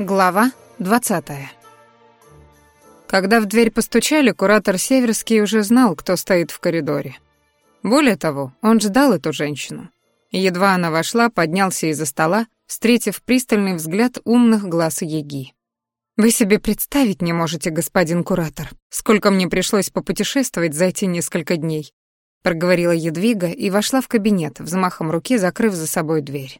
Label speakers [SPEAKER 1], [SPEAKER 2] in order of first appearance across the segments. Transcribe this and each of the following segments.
[SPEAKER 1] Глава 20. Когда в дверь постучали, куратор Северский уже знал, кто стоит в коридоре. Более того, он ждал эту женщину. Едва она вошла, поднялся из-за стола, встретив пристальный взгляд умных глаз Еги. «Вы себе представить не можете, господин куратор, сколько мне пришлось попутешествовать за эти несколько дней», проговорила Едвига и вошла в кабинет, взмахом руки закрыв за собой дверь.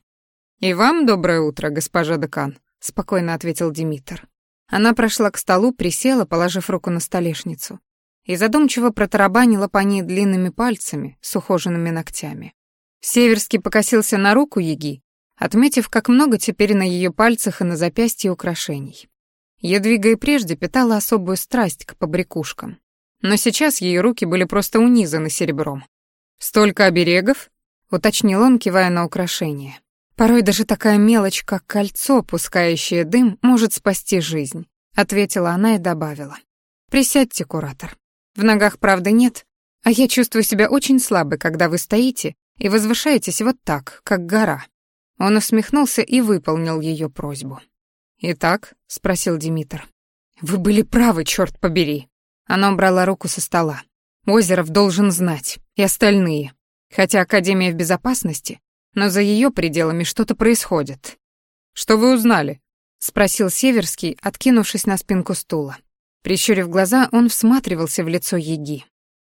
[SPEAKER 1] «И вам доброе утро, госпожа декан», — спокойно ответил Димитр. Она прошла к столу, присела, положив руку на столешницу, и задумчиво протарабанила по ней длинными пальцами с ухоженными ногтями. Северский покосился на руку Еги, отметив, как много теперь на ее пальцах и на запястье украшений. Едвига и прежде питала особую страсть к побрякушкам, но сейчас ее руки были просто унизаны серебром. «Столько оберегов?» — уточнил он, кивая на украшения. Порой даже такая мелочь, как кольцо, пускающее дым, может спасти жизнь, ответила она и добавила. Присядьте, куратор. В ногах правды нет, а я чувствую себя очень слабой, когда вы стоите и возвышаетесь вот так, как гора. Он усмехнулся и выполнил ее просьбу. «Итак?» — спросил Димитр. «Вы были правы, черт побери!» Она убрала руку со стола. «Озеров должен знать, и остальные. Хотя Академия в безопасности, но за ее пределами что-то происходит. Что вы узнали? спросил Северский, откинувшись на спинку стула. Прищурив глаза, он всматривался в лицо Еги.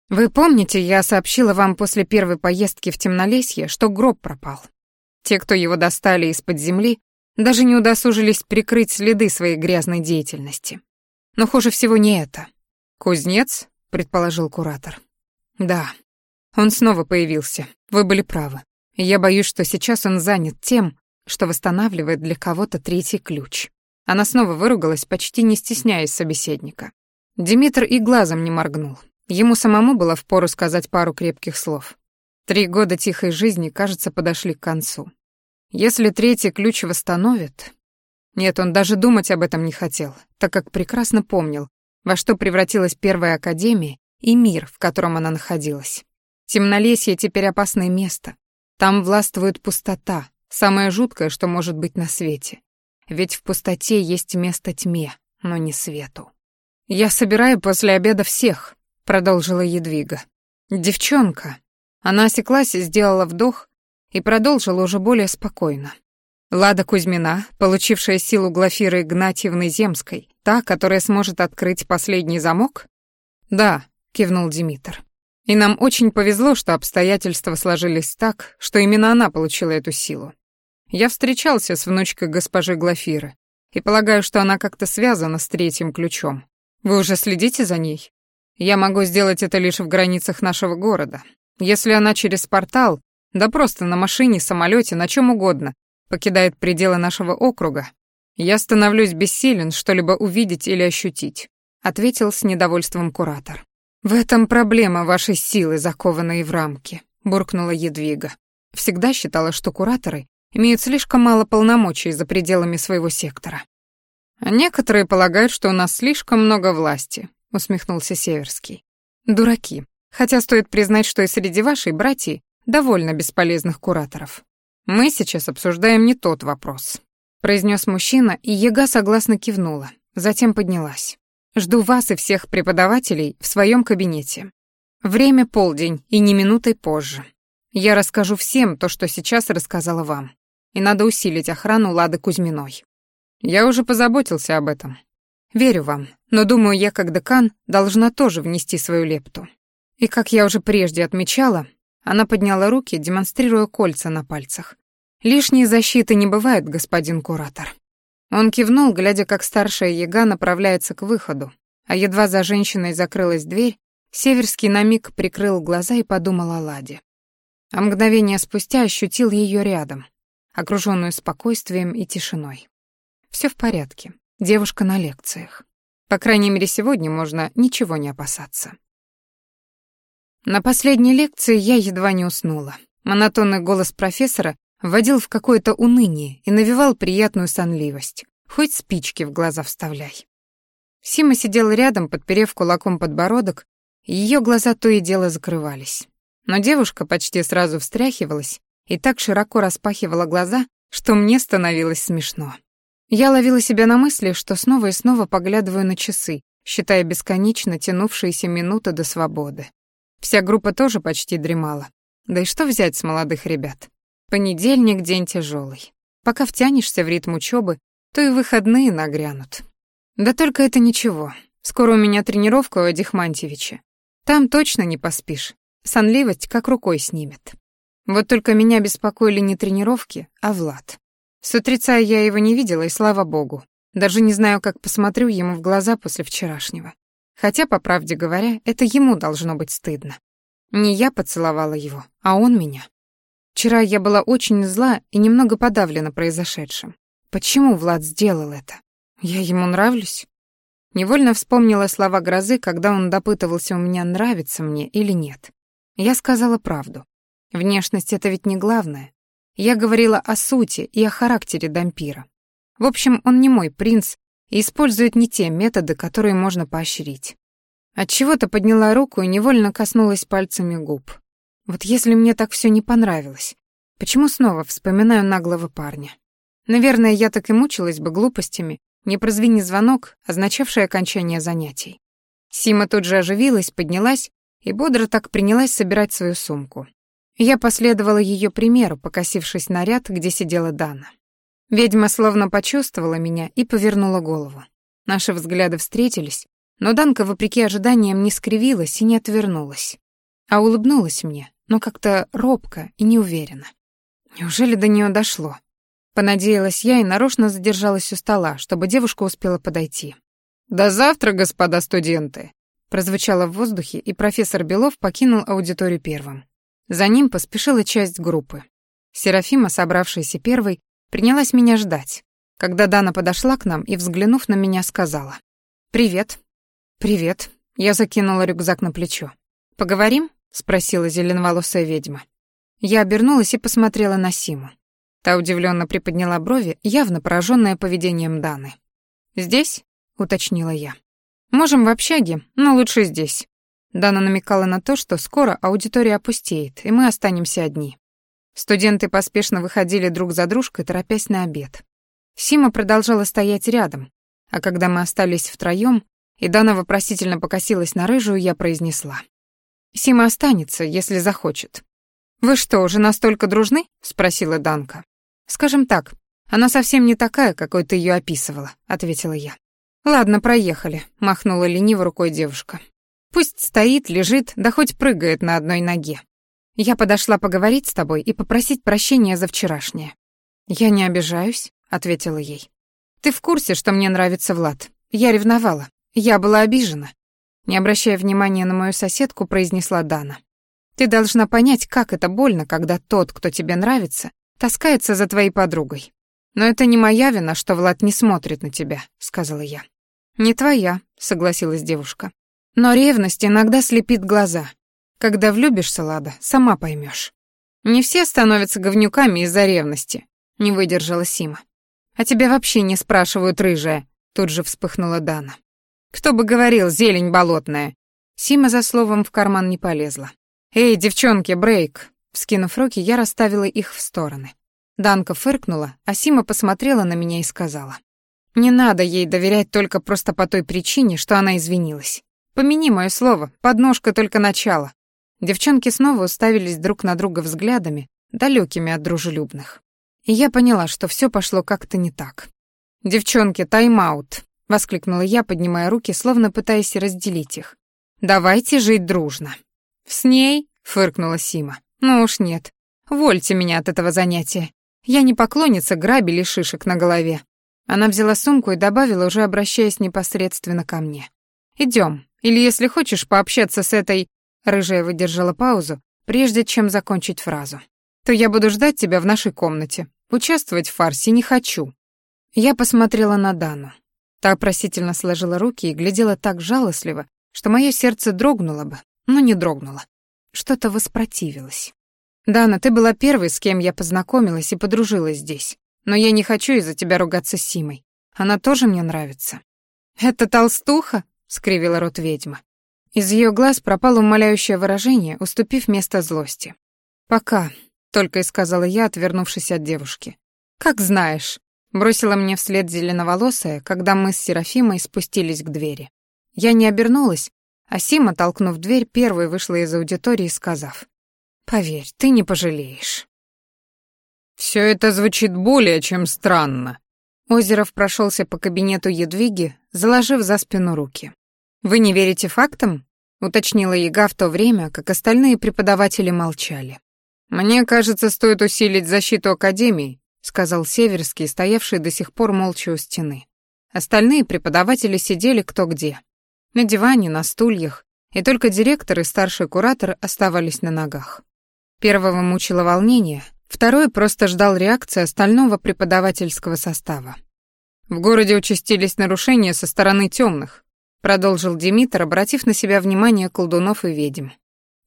[SPEAKER 1] Вы помните, я сообщила вам после первой поездки в Темнолесье, что гроб пропал. Те, кто его достали из-под земли, даже не удосужились прикрыть следы своей грязной деятельности. Но хуже всего не это. Кузнец, предположил куратор. Да. Он снова появился. Вы были правы. Я боюсь, что сейчас он занят тем, что восстанавливает для кого-то третий ключ. Она снова выругалась, почти не стесняясь собеседника. Димитр и глазом не моргнул. Ему самому было впору сказать пару крепких слов. Три года тихой жизни, кажется, подошли к концу. Если третий ключ восстановит... Нет, он даже думать об этом не хотел, так как прекрасно помнил, во что превратилась первая академия и мир, в котором она находилась. Темнолесье теперь опасное место, там властвует пустота, самое жуткое, что может быть на свете. Ведь в пустоте есть место тьме, но не свету. «Я собираю после обеда всех», — продолжила Едвига. «Девчонка». Она осеклась и сделала вдох и продолжила уже более спокойно. Лада Кузьмина, получившая силу Глафиры Игнатьевны Земской, та, которая сможет открыть последний замок? Да, кивнул Димитр. И нам очень повезло, что обстоятельства сложились так, что именно она получила эту силу. Я встречался с внучкой госпожи Глафиры и полагаю, что она как-то связана с третьим ключом. Вы уже следите за ней? Я могу сделать это лишь в границах нашего города. Если она через портал, да просто на машине, самолете, на чем угодно, покидает пределы нашего округа, я становлюсь бессилен что-либо увидеть или ощутить, ответил с недовольством куратор. «В этом проблема вашей силы, закованной в рамки», — буркнула Едвига. Всегда считала, что кураторы имеют слишком мало полномочий за пределами своего сектора. «А некоторые полагают, что у нас слишком много власти», — усмехнулся Северский. «Дураки. Хотя стоит признать, что и среди вашей братьи довольно бесполезных кураторов. Мы сейчас обсуждаем не тот вопрос», — произнес мужчина, и Ега согласно кивнула, затем поднялась. Жду вас и всех преподавателей в своем кабинете. Время полдень и не минутой позже. Я расскажу всем то, что сейчас рассказала вам. И надо усилить охрану Лады Кузьминой. Я уже позаботился об этом. Верю вам, но думаю, я как декан должна тоже внести свою лепту. И как я уже прежде отмечала, она подняла руки, демонстрируя кольца на пальцах. Лишней защиты не бывает, господин куратор. Он кивнул, глядя, как старшая яга направляется к выходу, а едва за женщиной закрылась дверь, Северский на миг прикрыл глаза и подумал о Ладе. А мгновение спустя ощутил ее рядом, окруженную спокойствием и тишиной. Все в порядке, девушка на лекциях. По крайней мере, сегодня можно ничего не опасаться. На последней лекции я едва не уснула. Монотонный голос профессора вводил в какое-то уныние и навевал приятную сонливость. Хоть спички в глаза вставляй. Сима сидела рядом, подперев кулаком подбородок, и ее глаза то и дело закрывались. Но девушка почти сразу встряхивалась и так широко распахивала глаза, что мне становилось смешно. Я ловила себя на мысли, что снова и снова поглядываю на часы, считая бесконечно тянувшиеся минуты до свободы. Вся группа тоже почти дремала. Да и что взять с молодых ребят? Понедельник — день тяжелый. Пока втянешься в ритм учебы, то и выходные нагрянут. Да только это ничего. Скоро у меня тренировка у Адихмантьевича. Там точно не поспишь. Сонливость как рукой снимет. Вот только меня беспокоили не тренировки, а Влад. С утреца я его не видела, и слава богу. Даже не знаю, как посмотрю ему в глаза после вчерашнего. Хотя, по правде говоря, это ему должно быть стыдно. Не я поцеловала его, а он меня. Вчера я была очень зла и немного подавлена произошедшим. Почему Влад сделал это? Я ему нравлюсь? Невольно вспомнила слова Грозы, когда он допытывался у меня, нравится мне или нет. Я сказала правду. Внешность — это ведь не главное. Я говорила о сути и о характере Дампира. В общем, он не мой принц и использует не те методы, которые можно поощрить. Отчего-то подняла руку и невольно коснулась пальцами губ. Вот если мне так все не понравилось, почему снова вспоминаю наглого парня? Наверное, я так и мучилась бы глупостями, не прозвени звонок, означавший окончание занятий. Сима тут же оживилась, поднялась и бодро так принялась собирать свою сумку. Я последовала ее примеру, покосившись на ряд, где сидела Дана. Ведьма словно почувствовала меня и повернула голову. Наши взгляды встретились, но Данка, вопреки ожиданиям, не скривилась и не отвернулась, а улыбнулась мне, но как-то робко и неуверенно. Неужели до нее дошло? Понадеялась я и нарочно задержалась у стола, чтобы девушка успела подойти. «До завтра, господа студенты!» прозвучало в воздухе, и профессор Белов покинул аудиторию первым. За ним поспешила часть группы. Серафима, собравшаяся первой, принялась меня ждать. Когда Дана подошла к нам и, взглянув на меня, сказала. «Привет». «Привет». Я закинула рюкзак на плечо. «Поговорим?» Спросила зеленоволосая ведьма. Я обернулась и посмотрела на Симу. Та удивленно приподняла брови, явно пораженная поведением Даны. «Здесь?» — уточнила я. «Можем в общаге, но лучше здесь». Дана намекала на то, что скоро аудитория опустеет, и мы останемся одни. Студенты поспешно выходили друг за дружкой, торопясь на обед. Сима продолжала стоять рядом, а когда мы остались втроём, и Дана вопросительно покосилась на рыжую, я произнесла. Сима останется, если захочет. Вы что, уже настолько дружны? спросила Данка. Скажем так, она совсем не такая, какой ты ее описывала, ответила я. Ладно, проехали, махнула лениво рукой девушка. Пусть стоит, лежит, да хоть прыгает на одной ноге. Я подошла поговорить с тобой и попросить прощения за вчерашнее. Я не обижаюсь, ответила ей. Ты в курсе, что мне нравится Влад? Я ревновала. Я была обижена. Не обращая внимания на мою соседку, произнесла Дана. «Ты должна понять, как это больно, когда тот, кто тебе нравится, таскается за твоей подругой. Но это не моя вина, что Влад не смотрит на тебя», — сказала я. «Не твоя», — согласилась девушка. «Но ревность иногда слепит глаза. Когда влюбишься, Лада, сама поймешь. Не все становятся говнюками из-за ревности», — не выдержала Сима. «А тебя вообще не спрашивают, рыжая», — тут же вспыхнула Дана. Кто бы говорил, зелень болотная. Сима за словом в карман не полезла. «Эй, девчонки, брейк!» Вскинув руки, я расставила их в стороны. Данка фыркнула, а Сима посмотрела на меня и сказала. «Не надо ей доверять только просто по той причине, что она извинилась. Помяни мое слово, подножка только начало». Девчонки снова уставились друг на друга взглядами, далекими от дружелюбных. И я поняла, что все пошло как-то не так. «Девчонки, тайм-аут!» — воскликнула я, поднимая руки, словно пытаясь разделить их. «Давайте жить дружно». «С ней?» — фыркнула Сима. «Ну уж нет. Вольте меня от этого занятия. Я не поклонница грабель шишек на голове». Она взяла сумку и добавила, уже обращаясь непосредственно ко мне. «Идем. Или, если хочешь пообщаться с этой...» Рыжая выдержала паузу, прежде чем закончить фразу. «То я буду ждать тебя в нашей комнате. Участвовать в фарсе не хочу». Я посмотрела на Дану. Та просительно сложила руки и глядела так жалостливо, что мое сердце дрогнуло бы, но не дрогнуло. Что-то воспротивилось. «Дана, ты была первой, с кем я познакомилась и подружилась здесь. Но я не хочу из-за тебя ругаться с Симой. Она тоже мне нравится». «Это толстуха?» — скривила рот ведьма. Из ее глаз пропало умоляющее выражение, уступив место злости. «Пока», — только и сказала я, отвернувшись от девушки. «Как знаешь», бросила мне вслед зеленоволосая, когда мы с Серафимой спустились к двери. Я не обернулась, а Сима, толкнув дверь, первой вышла из аудитории, сказав, «Поверь, ты не пожалеешь».
[SPEAKER 2] «Все это звучит более чем странно».
[SPEAKER 1] Озеров прошелся по кабинету Едвиги, заложив за спину руки. «Вы не верите фактам?» — уточнила Яга в то время, как остальные преподаватели молчали.
[SPEAKER 2] «Мне кажется, стоит усилить защиту Академии», — сказал Северский, стоявший до сих пор молча у стены.
[SPEAKER 1] Остальные преподаватели сидели кто где. На диване, на стульях, и только директор и старший куратор оставались на ногах. Первого мучило волнение, второй просто ждал реакции остального преподавательского состава.
[SPEAKER 2] В городе участились нарушения со стороны темных, продолжил Димитр, обратив на себя внимание колдунов и ведьм.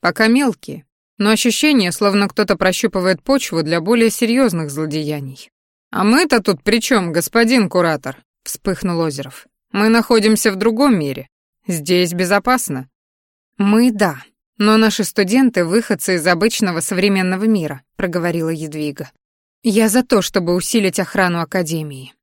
[SPEAKER 2] Пока мелкие, но ощущение, словно кто-то прощупывает почву для более серьезных злодеяний. «А мы-то тут при чем, господин куратор?» — вспыхнул Озеров. «Мы находимся в другом мире. Здесь безопасно».
[SPEAKER 1] «Мы — да, но наши студенты — выходцы из обычного современного мира», — проговорила Едвига. «Я за то, чтобы усилить охрану Академии.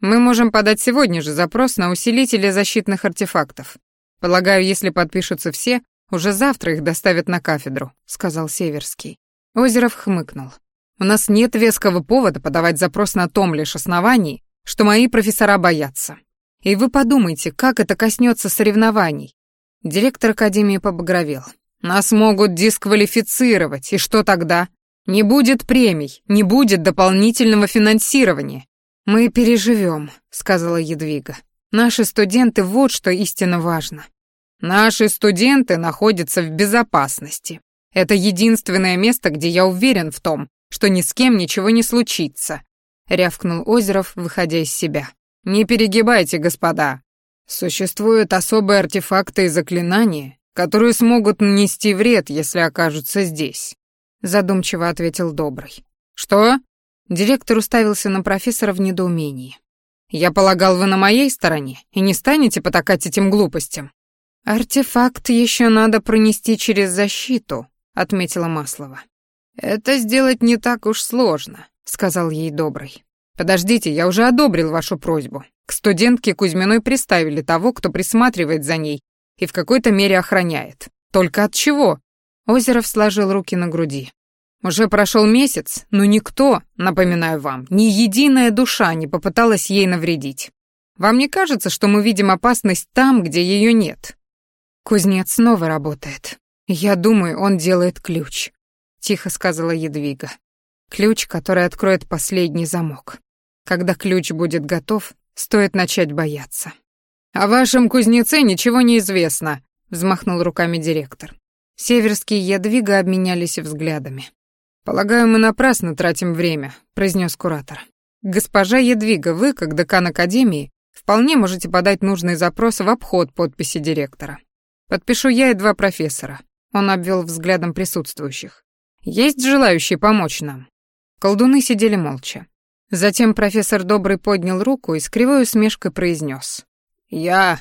[SPEAKER 2] Мы можем подать сегодня же запрос на усилители защитных артефактов. Полагаю, если подпишутся все, уже завтра их доставят на кафедру», — сказал Северский. Озеров хмыкнул. «У нас нет веского повода подавать запрос на том лишь основании, что мои профессора боятся. И вы подумайте, как это коснется соревнований». Директор Академии побагровел. «Нас могут дисквалифицировать, и что тогда? Не будет премий, не будет дополнительного финансирования».
[SPEAKER 1] «Мы переживем», — сказала Едвига. «Наши студенты — вот что истинно важно.
[SPEAKER 2] Наши студенты находятся в безопасности. Это единственное место, где я уверен в том, что ни с кем ничего не случится», — рявкнул Озеров, выходя из себя. «Не перегибайте, господа. Существуют особые артефакты и заклинания, которые смогут нанести вред, если окажутся здесь», — задумчиво ответил Добрый. «Что?» Директор уставился на профессора в недоумении. «Я полагал, вы на моей стороне и не станете потакать этим глупостям.
[SPEAKER 1] «Артефакт еще надо пронести через защиту», — отметила Маслова.
[SPEAKER 2] «Это сделать не так уж сложно», — сказал ей Добрый. «Подождите, я уже одобрил вашу просьбу. К студентке Кузьминой приставили того, кто присматривает за ней и в какой-то мере охраняет. Только от чего?»
[SPEAKER 1] Озеров сложил руки на груди.
[SPEAKER 2] «Уже прошел месяц, но никто, напоминаю вам, ни единая душа не попыталась ей навредить. Вам не кажется, что мы видим опасность там, где ее нет?»
[SPEAKER 1] Кузнец снова работает. Я думаю, он делает ключ, тихо сказала Едвига. Ключ, который откроет последний замок. Когда ключ будет готов, стоит начать бояться.
[SPEAKER 2] О вашем кузнеце ничего не известно, взмахнул руками директор.
[SPEAKER 1] Северские и Едвига обменялись взглядами.
[SPEAKER 2] «Полагаю, мы напрасно тратим время», — произнес куратор. «Госпожа Едвига, вы, как декан Академии, вполне можете подать нужный запрос в обход подписи директора. Подпишу я и два профессора. Он обвел взглядом присутствующих. Есть желающие помочь нам? Колдуны сидели молча. Затем профессор Добрый поднял руку и с кривой усмешкой произнес: «Я...»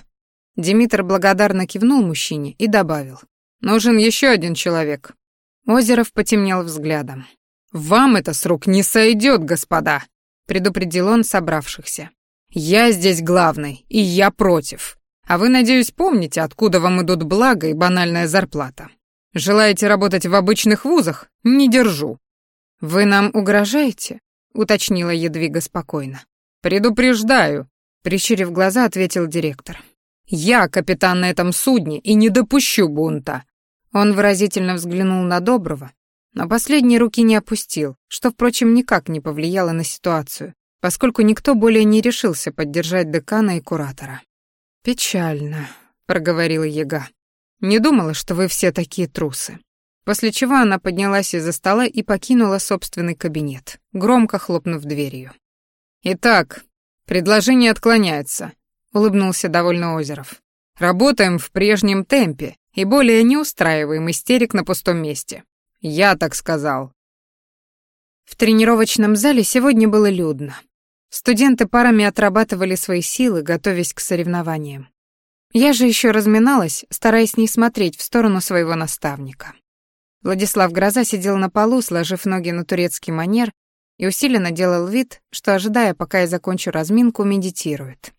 [SPEAKER 2] Димитр благодарно кивнул мужчине и добавил. «Нужен еще один человек». Озеров потемнел взглядом. «Вам это с рук не сойдет, господа», — предупредил он собравшихся. «Я здесь главный, и я против. А вы, надеюсь, помните, откуда вам идут блага и банальная зарплата. Желаете работать в обычных вузах? Не держу.
[SPEAKER 1] Вы нам угрожаете? уточнила Едвига спокойно.
[SPEAKER 2] Предупреждаю, прищурив глаза, ответил директор. Я капитан на этом судне и не допущу бунта.
[SPEAKER 1] Он выразительно взглянул на Доброго, но последние руки не опустил, что, впрочем, никак не повлияло на ситуацию, поскольку никто более не решился поддержать декана и куратора.
[SPEAKER 2] «Печально», — проговорила Ега. «Не думала, что вы все такие трусы». После чего она поднялась из-за стола и покинула собственный кабинет, громко хлопнув дверью. «Итак, предложение отклоняется», — улыбнулся довольно Озеров. «Работаем в прежнем темпе и более не устраиваем истерик на пустом месте. Я так сказал».
[SPEAKER 1] В тренировочном зале сегодня было людно. Студенты парами отрабатывали свои силы, готовясь к соревнованиям. Я же еще разминалась, стараясь не смотреть в сторону своего наставника. Владислав Гроза сидел на полу, сложив ноги на турецкий манер, и усиленно делал вид, что, ожидая, пока я закончу разминку, медитирует.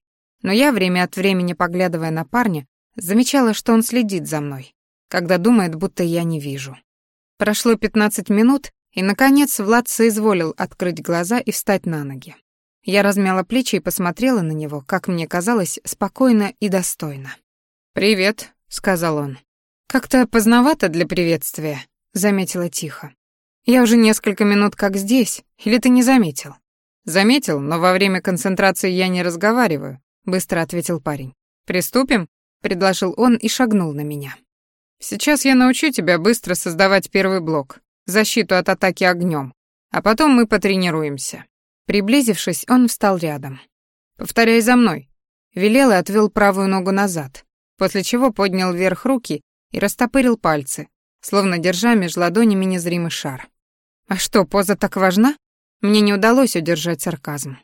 [SPEAKER 1] Но я, время от времени поглядывая на парня, замечала, что он следит за мной, когда думает, будто я не вижу. Прошло 15 минут, и, наконец, Влад соизволил открыть глаза и встать на ноги. Я размяла плечи и посмотрела на него, как мне казалось, спокойно и достойно. «Привет», — сказал он. «Как-то поздновато для приветствия», — заметила тихо. «Я уже несколько минут как здесь, или ты не заметил?» «Заметил, но во время концентрации я не разговариваю», — быстро ответил парень. «Приступим?» — предложил он и шагнул на меня. «Сейчас я научу тебя быстро создавать первый блок, защиту от атаки огнем, а потом мы потренируемся». Приблизившись, он встал рядом. «Повторяй за мной», — велел и отвел правую ногу назад, после чего поднял вверх руки и растопырил пальцы, словно держа между ладонями незримый шар. «А что, поза так важна?» Мне не удалось удержать сарказм.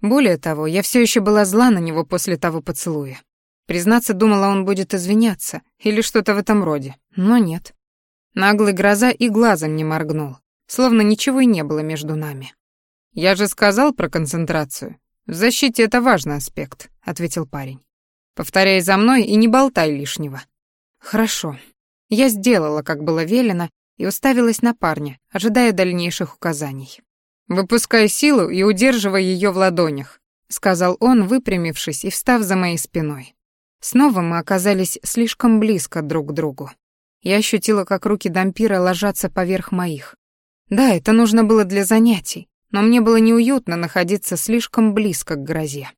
[SPEAKER 1] Более того, я все еще была зла на него после того поцелуя. Признаться, думала, он будет извиняться или что-то в этом роде, но нет. Наглый гроза и глазом не моргнул, словно ничего и не было между нами. «Я же сказал про концентрацию. В защите это важный аспект», — ответил парень. «Повторяй за мной и не болтай лишнего». «Хорошо». Я сделала, как было велено, и уставилась на парня, ожидая дальнейших указаний. «Выпускай силу и удерживай ее в ладонях», — сказал он, выпрямившись и встав за моей спиной. Снова мы оказались слишком близко друг к другу. Я ощутила, как руки Дампира ложатся поверх моих. Да, это нужно было для занятий, но мне было неуютно находиться слишком близко к грозе.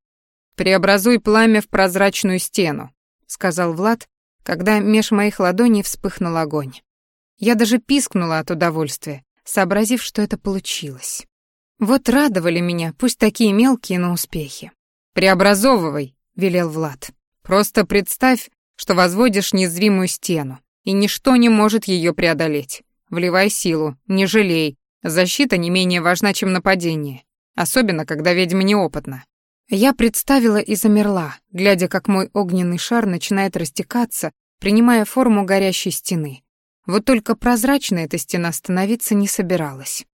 [SPEAKER 1] «Преобразуй пламя в прозрачную стену», — сказал Влад, когда меж моих ладоней вспыхнул огонь. Я даже пискнула от удовольствия, сообразив, что это получилось. Вот радовали меня, пусть такие мелкие, но успехи. «Преобразовывай», — велел Влад. «Просто представь, что возводишь незримую стену, и ничто не может ее преодолеть. Вливай силу, не жалей. Защита не менее важна, чем нападение, особенно когда ведьма неопытна». Я представила и замерла, глядя, как мой огненный шар начинает растекаться, принимая форму горящей стены. Вот только прозрачная эта стена становиться не собиралась.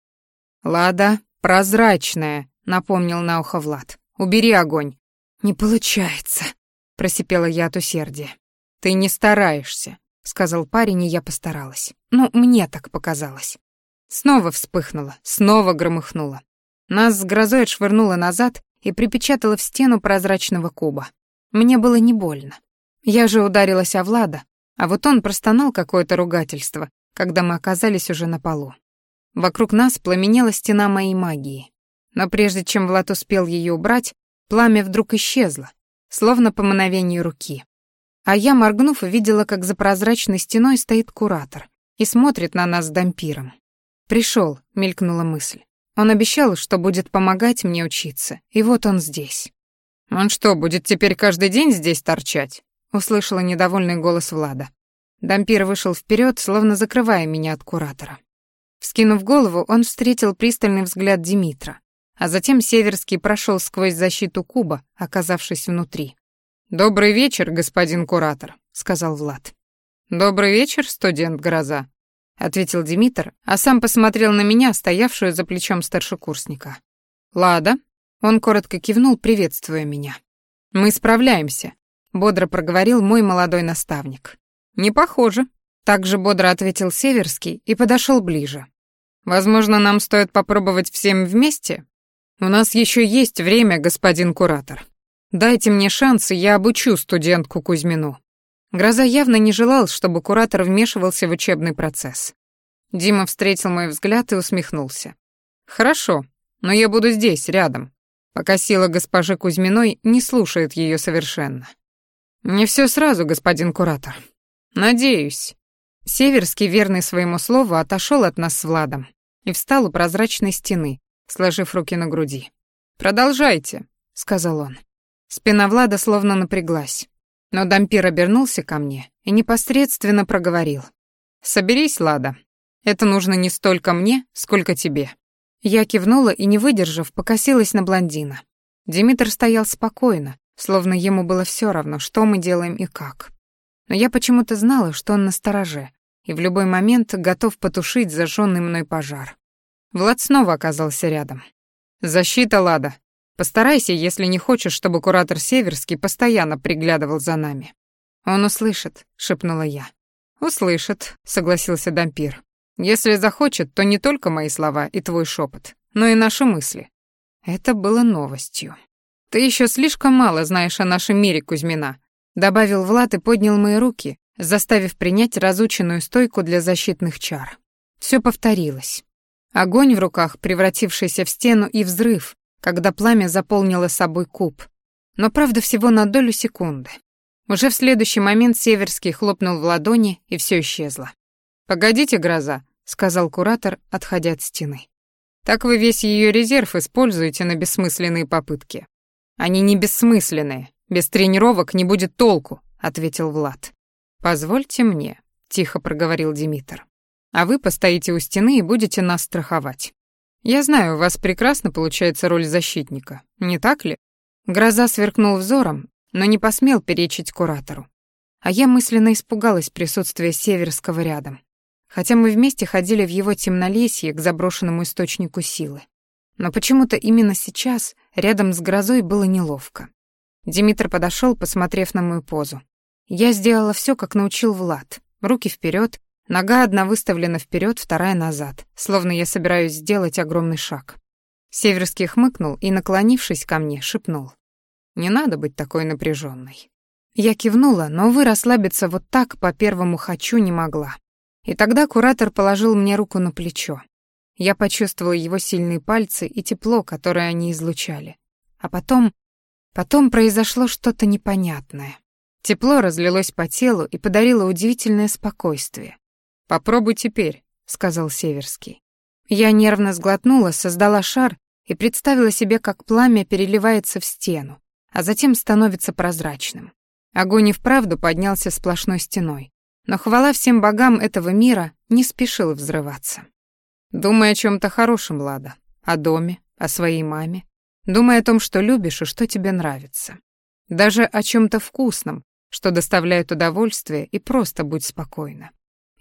[SPEAKER 1] «Лада, прозрачная», — напомнил на ухо Влад. «Убери огонь». «Не получается», — просипела я от усердия. «Ты не стараешься», — сказал парень, и я постаралась. Ну, мне так показалось. Снова вспыхнуло, снова громыхнуло. Нас с грозой отшвырнуло назад и припечатало в стену прозрачного куба. Мне было не больно. Я же ударилась о Влада, а вот он простонал какое-то ругательство, когда мы оказались уже на полу. Вокруг нас пламенела стена моей магии. Но прежде чем Влад успел ее убрать, пламя вдруг исчезло, словно по мановению руки. А я, моргнув, увидела, как за прозрачной стеной стоит куратор и смотрит на нас с дампиром. Пришел, мелькнула мысль. Он обещал, что будет помогать мне учиться, и вот он здесь. «Он что, будет теперь каждый день здесь торчать?» услышала недовольный голос Влада. Дампир вышел вперед, словно закрывая меня от куратора. Вскинув голову, он встретил пристальный взгляд Димитра, а затем Северский прошел сквозь защиту куба, оказавшись внутри. «Добрый вечер, господин куратор», — сказал Влад. «Добрый вечер, студент Гроза», — ответил Димитр, а сам посмотрел на меня, стоявшую за плечом старшекурсника. «Лада», — он коротко кивнул, приветствуя меня. «Мы справляемся бодро проговорил мой молодой наставник. Не похоже, также бодро ответил Северский и подошел ближе. Возможно, нам стоит попробовать всем вместе? У нас еще есть время, господин куратор. Дайте мне шанс, и я обучу студентку Кузьмину. Гроза явно не желал, чтобы куратор вмешивался в учебный процесс. Дима встретил мой взгляд и усмехнулся. Хорошо, но я буду здесь, рядом, пока сила госпожи Кузьминой не слушает ее совершенно. «Не все сразу, господин куратор. Надеюсь». Северский, верный своему слову, отошел от нас с Владом и встал у прозрачной стены, сложив руки на груди. «Продолжайте», — сказал он. Спина Влада словно напряглась, но Дампир обернулся ко мне и непосредственно проговорил. «Соберись, Лада. Это нужно не столько мне, сколько тебе». Я кивнула и, не выдержав, покосилась на блондина. Димитр стоял спокойно, словно ему было все равно, что мы делаем и как. Но я почему-то знала, что он на стороже и в любой момент готов потушить зажженный мной пожар. Влад снова оказался рядом. «Защита, Лада. Постарайся, если не хочешь, чтобы куратор Северский постоянно приглядывал за нами». «Он услышит», — шепнула я. «Услышит», — согласился Дампир. «Если захочет, то не только мои слова и твой шепот, но и наши мысли». Это было новостью. «Ты еще слишком мало знаешь о нашем мире, Кузьмина», — добавил Влад и поднял мои руки, заставив принять разученную стойку для защитных чар. Все повторилось. Огонь в руках, превратившийся в стену, и взрыв, когда пламя заполнило собой куб. Но правда всего на долю секунды. Уже в следующий момент Северский хлопнул в ладони, и все исчезло. «Погодите, гроза», — сказал куратор, отходя от стены. «Так вы весь ее резерв используете на бессмысленные попытки». «Они не бессмысленные. Без тренировок не будет толку», — ответил Влад. «Позвольте мне», — тихо проговорил Димитр а вы постоите у стены и будете нас страховать. Я знаю, у вас прекрасно получается роль защитника, не так ли? Гроза сверкнул взором, но не посмел перечить куратору. А я мысленно испугалась присутствия Северского рядом, хотя мы вместе ходили в его темнолесье к заброшенному источнику силы. Но почему-то именно сейчас рядом с грозой было неловко. Димитр подошел, посмотрев на мою позу. Я сделала все, как научил Влад. Руки вперед, Нога одна выставлена вперед, вторая назад, словно я собираюсь сделать огромный шаг. Северский хмыкнул и, наклонившись ко мне, шепнул. «Не надо быть такой напряженной. Я кивнула, но вы расслабиться вот так по первому «хочу» не могла. И тогда куратор положил мне руку на плечо. Я почувствовала его сильные пальцы и тепло, которое они излучали. А потом... Потом произошло что-то непонятное. Тепло разлилось по телу и подарило удивительное спокойствие. «Попробуй теперь», — сказал Северский. Я нервно сглотнула, создала шар и представила себе, как пламя переливается в стену, а затем становится прозрачным. Огонь и вправду поднялся сплошной стеной. Но хвала всем богам этого мира не спешил взрываться. Думай о чем то хорошем, Лада. О доме, о своей маме. Думай о том, что любишь и что тебе нравится. Даже о чем то вкусном, что доставляет удовольствие, и просто будь спокойна.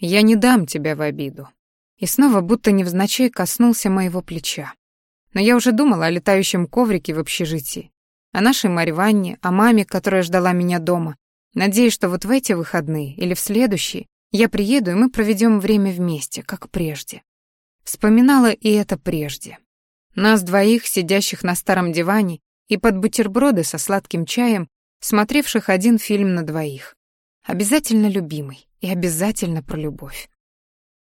[SPEAKER 1] Я не дам тебя в обиду. И снова будто невзначай коснулся моего плеча. Но я уже думала о летающем коврике в общежитии, о нашей Марье Ванне, о маме, которая ждала меня дома, надеясь, что вот в эти выходные или в следующие я приеду, и мы проведем время вместе, как прежде. Вспоминала и это прежде. Нас двоих, сидящих на старом диване, и под бутерброды со сладким чаем, смотревших один фильм на двоих. Обязательно любимый и обязательно про любовь.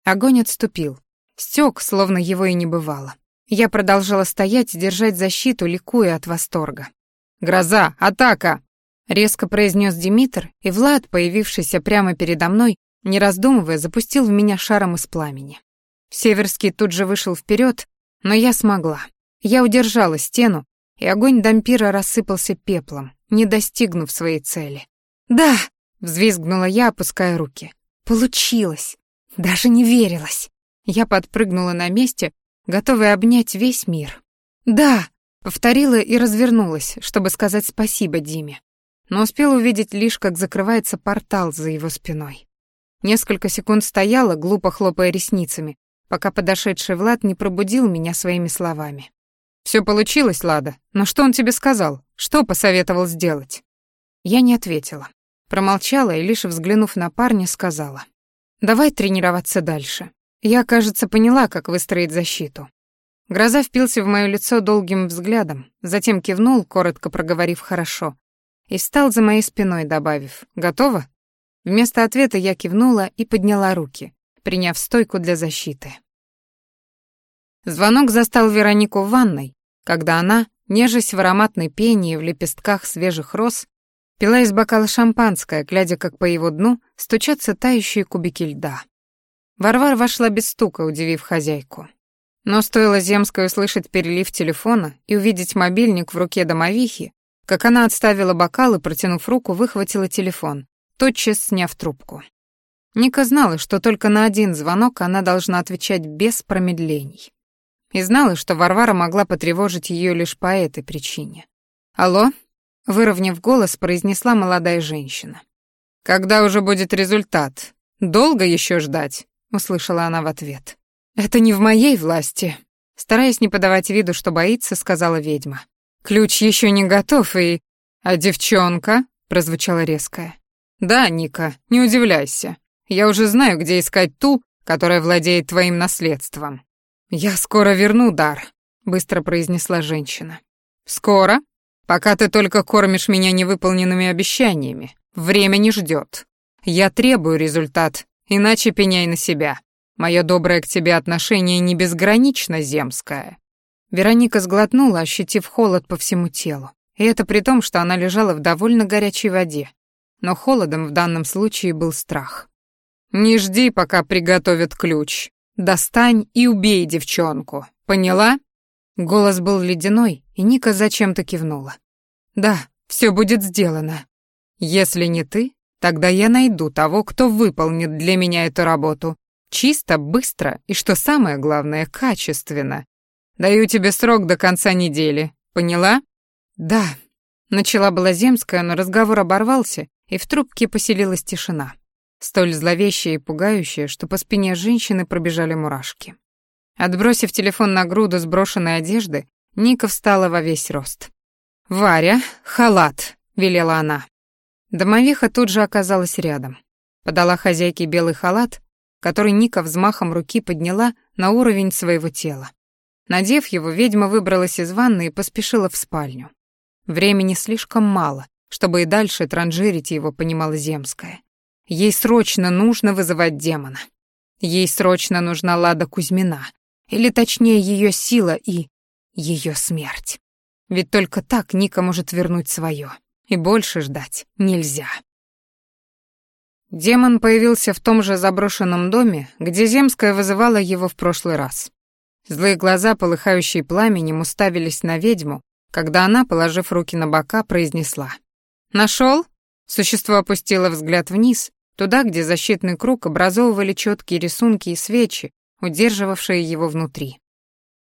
[SPEAKER 1] Огонь отступил. Стёк, словно его и не бывало. Я продолжала стоять, держать защиту, ликуя от восторга. «Гроза! Атака!» — резко произнес Димитр, и Влад, появившийся прямо передо мной, не раздумывая, запустил в меня шаром из пламени. Северский тут же вышел вперед, но я смогла. Я удержала стену, и огонь дампира рассыпался пеплом, не достигнув своей цели. «Да!» Взвизгнула я, опуская руки. Получилось. Даже не верилось. Я подпрыгнула на месте, готовая обнять весь мир. «Да!» — повторила и развернулась, чтобы сказать спасибо Диме. Но успела увидеть лишь, как закрывается портал за его спиной. Несколько секунд стояла, глупо хлопая ресницами, пока подошедший Влад не пробудил меня своими словами. «Всё получилось, Лада, но что он тебе сказал? Что посоветовал сделать?» Я не ответила. Промолчала и, лишь взглянув на парня, сказала. «Давай тренироваться дальше. Я, кажется, поняла, как выстроить защиту». Гроза впился в моё лицо долгим взглядом, затем кивнул, коротко проговорив «хорошо», и встал за моей спиной, добавив «Готово?». Вместо ответа я кивнула и подняла руки, приняв стойку для защиты. Звонок застал Веронику в ванной, когда она, нежесть в ароматной пении в лепестках свежих роз, Пила из бокала шампанское, глядя, как по его дну стучатся тающие кубики льда. Варвар вошла без стука, удивив хозяйку. Но стоило Земской услышать перелив телефона и увидеть мобильник в руке домовихи, как она отставила бокал и, протянув руку, выхватила телефон, тотчас сняв трубку. Ника знала, что только на один звонок она должна отвечать без промедлений. И знала, что Варвара могла потревожить ее лишь по этой причине. «Алло?» Выровняв голос, произнесла молодая женщина. «Когда уже будет результат? Долго еще ждать?» — услышала она в ответ. «Это не в моей власти», Стараясь не подавать виду, что боится, сказала ведьма. «Ключ еще не готов и...» «А девчонка?» — прозвучало резкое. «Да, Ника, не удивляйся. Я уже знаю, где искать ту, которая владеет твоим наследством. Я скоро верну дар», — быстро произнесла женщина. «Скоро? Пока ты только кормишь меня невыполненными обещаниями. Время не ждет. Я требую результат, иначе пеняй на себя. Мое доброе к тебе отношение не безгранично земское». Вероника сглотнула, ощутив холод по всему телу. И это при том, что она лежала в довольно горячей воде. Но холодом в данном случае был страх. «Не жди, пока приготовят ключ. Достань и убей девчонку. Поняла?» Голос был ледяной, и Ника зачем-то кивнула. «Да, все будет сделано. Если не ты, тогда я найду того, кто выполнит для меня эту работу. Чисто, быстро и, что самое главное, качественно. Даю тебе срок до конца недели. Поняла?» «Да», — начала была земская, но разговор оборвался, и в трубке поселилась тишина, столь зловещая и пугающая, что по спине женщины пробежали мурашки. Отбросив телефон на груду сброшенной одежды, Ника встала во весь рост. «Варя, халат», — велела она. Домовиха тут же оказалась рядом. Подала хозяйке белый халат, который Ника взмахом руки подняла на уровень своего тела. Надев его, ведьма выбралась из ванны и поспешила в спальню. Времени слишком мало, чтобы и дальше транжирить его, понимала Земская. Ей срочно нужно вызывать демона. Ей срочно нужна Лада Кузьмина, или точнее ее сила и ее смерть. Ведь только так Ника может вернуть свое, и больше ждать нельзя. Демон появился в том же заброшенном доме, где Земская вызывала его в прошлый раз. Злые глаза, полыхающие пламенем, уставились на ведьму, когда она, положив руки на бока, произнесла. «Нашел?» Существо опустило взгляд вниз, туда, где защитный круг образовывали четкие рисунки и свечи, удерживавшие его внутри.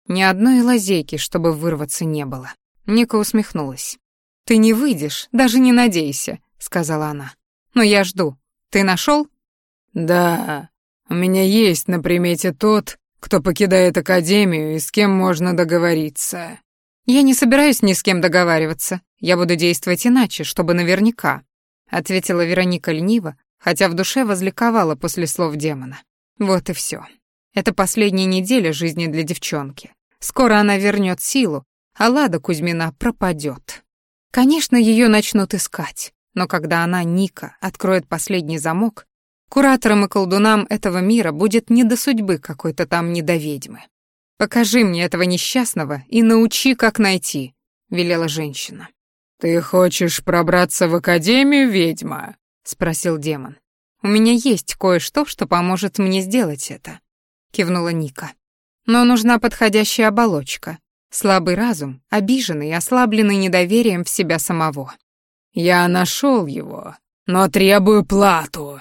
[SPEAKER 1] Ни одной лазейки, чтобы вырваться, не было. Ника усмехнулась. «Ты не выйдешь, даже не надейся», — сказала она. «Но я жду. Ты нашел?
[SPEAKER 3] «Да, у меня есть на примете тот, кто покидает Академию и с кем можно договориться».
[SPEAKER 1] «Я не собираюсь ни с кем договариваться. Я буду действовать иначе, чтобы наверняка», — ответила Вероника лениво, хотя в душе возликовала после слов демона. Вот и все. Это последняя неделя жизни для девчонки. Скоро она вернет силу, а Лада Кузьмина пропадет. Конечно, ее начнут искать, но когда она, Ника, откроет последний замок, кураторам и колдунам этого мира будет не до судьбы какой-то там недоведьмы. «Покажи мне этого несчастного и научи, как найти», — велела женщина.
[SPEAKER 3] «Ты хочешь пробраться в Академию, ведьма?» — спросил демон.
[SPEAKER 1] «У меня есть кое-что, что поможет мне сделать это», — кивнула Ника. «Но нужна подходящая оболочка, слабый разум, обиженный и ослабленный недоверием в себя самого».
[SPEAKER 3] «Я нашел его, но требую плату».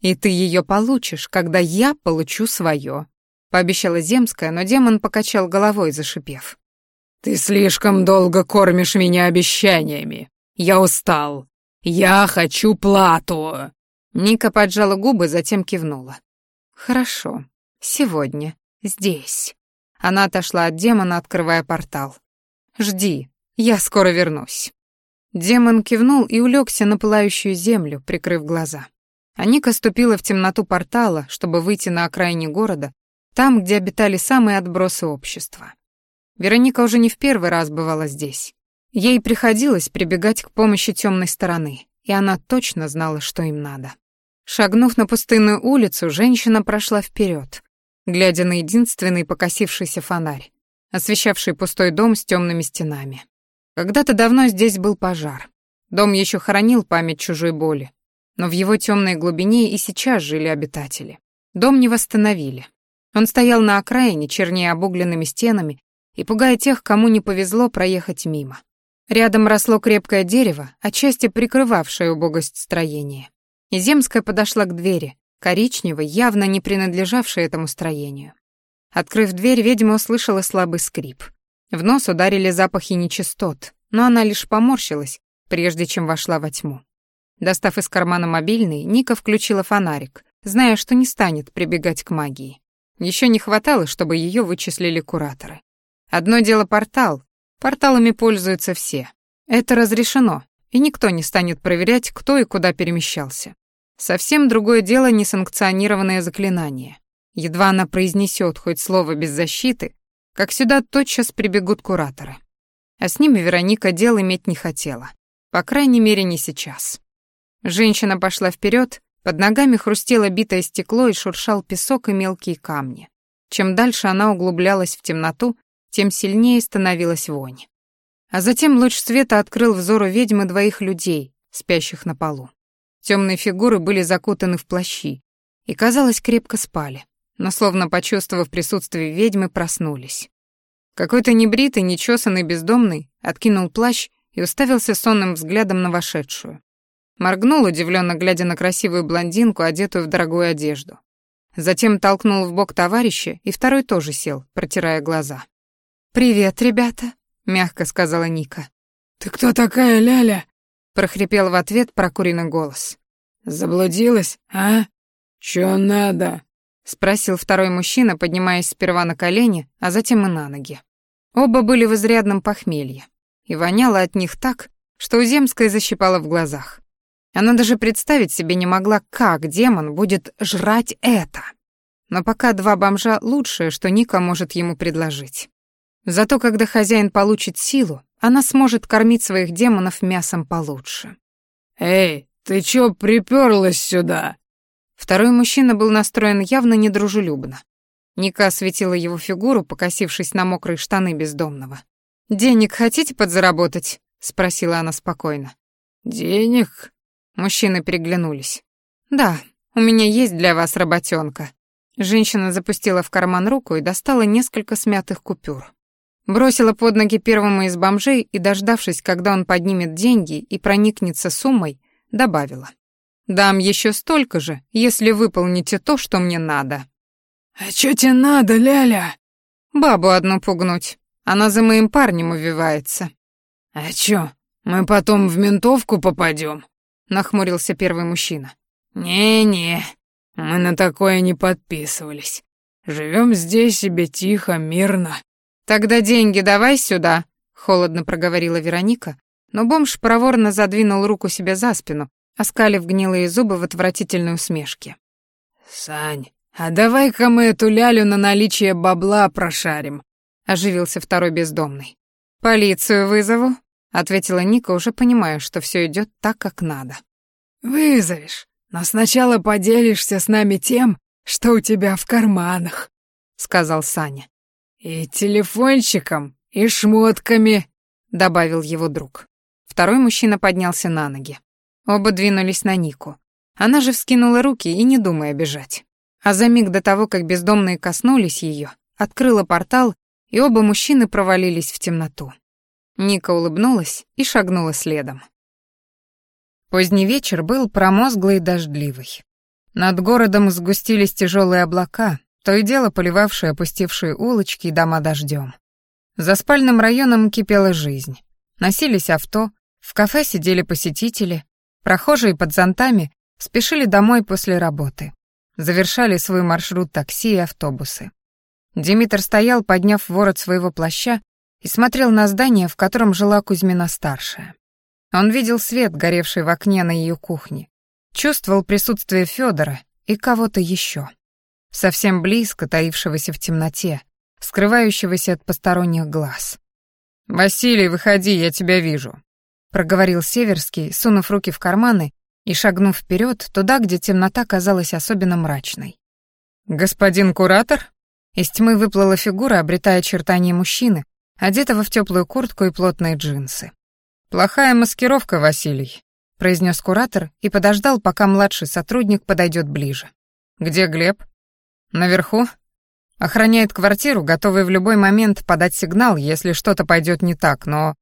[SPEAKER 1] «И ты ее получишь, когда я получу свое», пообещала Земская, но демон покачал головой, зашипев.
[SPEAKER 3] «Ты слишком долго кормишь меня обещаниями. Я устал. Я хочу плату!»
[SPEAKER 1] Ника поджала губы, затем кивнула. «Хорошо. Сегодня. Здесь». Она отошла от демона, открывая портал. «Жди. Я скоро вернусь». Демон кивнул и улегся на пылающую землю, прикрыв глаза. А Ника ступила в темноту портала, чтобы выйти на окраине города там, где обитали самые отбросы общества. Вероника уже не в первый раз бывала здесь. Ей приходилось прибегать к помощи темной стороны, и она точно знала, что им надо. Шагнув на пустынную улицу, женщина прошла вперед, глядя на единственный покосившийся фонарь, освещавший пустой дом с темными стенами. Когда-то давно здесь был пожар. Дом еще хоронил память чужой боли, но в его темной глубине и сейчас жили обитатели. Дом не восстановили, он стоял на окраине, чернее обугленными стенами, и пугая тех, кому не повезло проехать мимо. Рядом росло крепкое дерево, отчасти прикрывавшее убогость строения. Земская подошла к двери, коричневой, явно не принадлежавшей этому строению. Открыв дверь, ведьма услышала слабый скрип. В нос ударили запахи нечистот, но она лишь поморщилась, прежде чем вошла во тьму. Достав из кармана мобильный, Ника включила фонарик, зная, что не станет прибегать к магии. Еще не хватало, чтобы ее вычислили кураторы. Одно дело портал. Порталами пользуются все. Это разрешено, и никто не станет проверять, кто и куда перемещался. Совсем другое дело несанкционированное заклинание. Едва она произнесет хоть слово без защиты, как сюда тотчас прибегут кураторы. А с ними Вероника дел иметь не хотела. По крайней мере, не сейчас. Женщина пошла вперед, под ногами хрустело битое стекло и шуршал песок и мелкие камни. Чем дальше она углублялась в темноту, тем сильнее становилась вонь. А затем луч света открыл взору ведьмы двоих людей, спящих на полу. Темные фигуры были закутаны в плащи и, казалось, крепко спали, но, словно почувствовав присутствие ведьмы, проснулись. Какой-то небритый, нечесанный бездомный откинул плащ и уставился сонным взглядом на вошедшую. Моргнул, удивленно глядя на красивую блондинку, одетую в дорогую одежду. Затем толкнул в бок товарища, и второй тоже сел, протирая глаза. «Привет, ребята», — мягко сказала Ника.
[SPEAKER 3] «Ты кто такая, Ляля?»
[SPEAKER 1] — прохрипел в ответ прокуренный голос.
[SPEAKER 3] «Заблудилась, а? Чё надо?»
[SPEAKER 1] — спросил второй мужчина, поднимаясь сперва на колени, а затем и на ноги. Оба были в изрядном похмелье, и воняло от них так, что у Земской защипало в глазах. Она даже представить себе не могла, как демон будет жрать это. Но пока два бомжа — лучшее, что Ника может ему предложить. Зато когда хозяин получит силу, она сможет кормить своих демонов мясом получше.
[SPEAKER 3] «Эй, ты чё припёрлась сюда?»
[SPEAKER 1] Второй мужчина был настроен явно недружелюбно. Ника осветила его фигуру, покосившись на мокрые штаны бездомного. «Денег хотите подзаработать?» — спросила она спокойно.
[SPEAKER 3] «Денег?»
[SPEAKER 1] Мужчины переглянулись. «Да, у меня есть для вас работенка». Женщина запустила в карман руку и достала несколько смятых купюр. Бросила под ноги первому из бомжей и, дождавшись, когда он поднимет деньги и проникнется суммой, добавила. «Дам еще столько же, если выполните то, что мне надо».
[SPEAKER 3] «А что тебе надо, Ляля?»
[SPEAKER 1] «Бабу одну пугнуть. Она за моим парнем увивается».
[SPEAKER 3] «А чё, мы потом в ментовку попадем?
[SPEAKER 1] нахмурился первый мужчина.
[SPEAKER 3] «Не-не, мы на такое не подписывались. Живем здесь себе тихо, мирно».
[SPEAKER 1] «Тогда деньги давай сюда», — холодно проговорила Вероника, но бомж проворно задвинул руку себе за спину, оскалив гнилые зубы в отвратительной усмешке.
[SPEAKER 3] «Сань, а давай-ка мы эту лялю на наличие бабла прошарим», — оживился второй бездомный.
[SPEAKER 1] «Полицию вызову», — ответила Ника, уже понимая, что все идет так, как надо.
[SPEAKER 3] «Вызовешь, но сначала поделишься с нами тем, что у тебя в карманах», — сказал Саня. «И телефончиком, и шмотками», — добавил его друг.
[SPEAKER 1] Второй мужчина поднялся на ноги. Оба двинулись на Нику. Она же вскинула руки и не думая бежать. А за миг до того, как бездомные коснулись ее, открыла портал, и оба мужчины провалились в темноту. Ника улыбнулась и шагнула следом. Поздний вечер был промозглый и дождливый. Над городом сгустились тяжелые облака, то и дело поливавшие опустевшие улочки и дома дождем. За спальным районом кипела жизнь. Носились авто, в кафе сидели посетители, прохожие под зонтами спешили домой после работы. Завершали свой маршрут такси и автобусы. Димитр стоял, подняв ворот своего плаща и смотрел на здание, в котором жила Кузьмина-старшая. Он видел свет, горевший в окне на ее кухне, чувствовал присутствие Федора и кого-то еще, совсем близко таившегося в темноте, скрывающегося от посторонних глаз. «Василий, выходи, я тебя вижу», — проговорил Северский, сунув руки в карманы и шагнув вперед туда, где темнота казалась особенно мрачной. «Господин куратор?» Из тьмы выплыла фигура, обретая очертания мужчины, одетого в теплую куртку и плотные джинсы. «Плохая маскировка, Василий», — произнес куратор и подождал, пока младший сотрудник подойдет ближе. «Где Глеб?» «Наверху?» «Охраняет квартиру, готовый в любой момент подать сигнал, если что-то пойдет не так, но...»